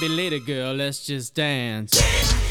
maybe later, girl, let's just dance.